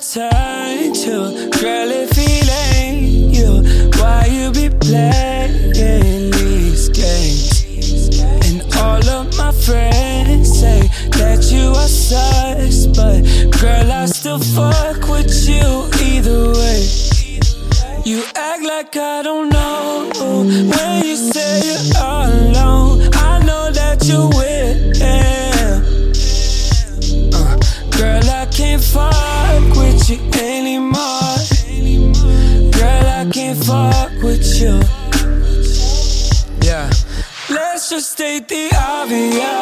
Turn to? Girl, if you, why you be playing these games? And all of my friends say that you are sus, but girl, I still fuck with you either way. You act like I don't know when you anymore. Girl, I can't fuck with you. Yeah. Let's just state the obvious.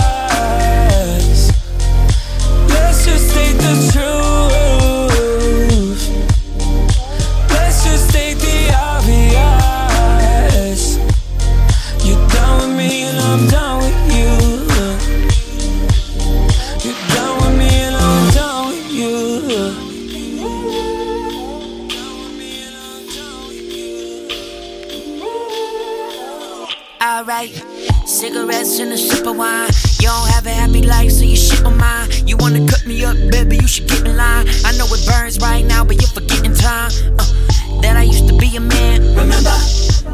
Alright, cigarettes and a sip of wine. You don't have a happy life, so you shit on mine. You wanna cut me up, baby, you should get in line. I know it burns right now, but you're forgetting time. Uh, that I used to be a man, remember?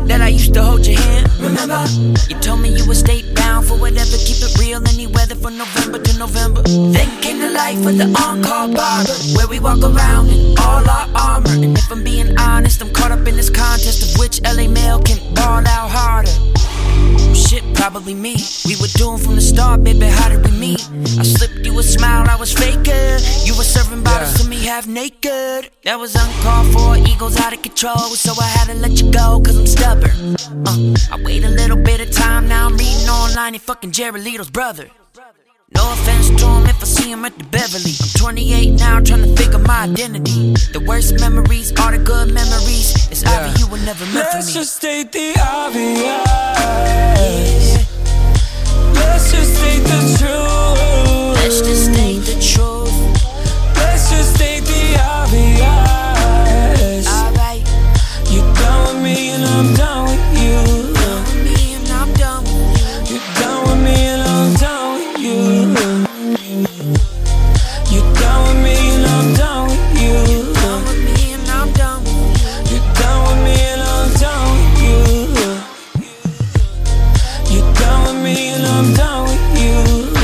That I used to hold your hand, remember? You told me you would stay down for whatever, keep it real, any weather from November to November. Then came the life of the on-call barber, where we walk around in all our armor. Probably me. We were doomed from the start, baby. How did we meet? I slipped you a smile, I was faker. You were serving bottles Yeah. to me half naked. That was uncalled for, egos out of control. So I had to let you go, cause I'm stubborn. Uh, I wait a little bit of time, now I'm reading online, he fucking Jared Leto's brother. No offense to him if I see him at the Beverly. I'm 28 now, trying to figure my identity. The worst memories are the good memories. It's Yeah. obvious you were never meant for Let's me. just state. Let's just state the truth. me and I'm done with you.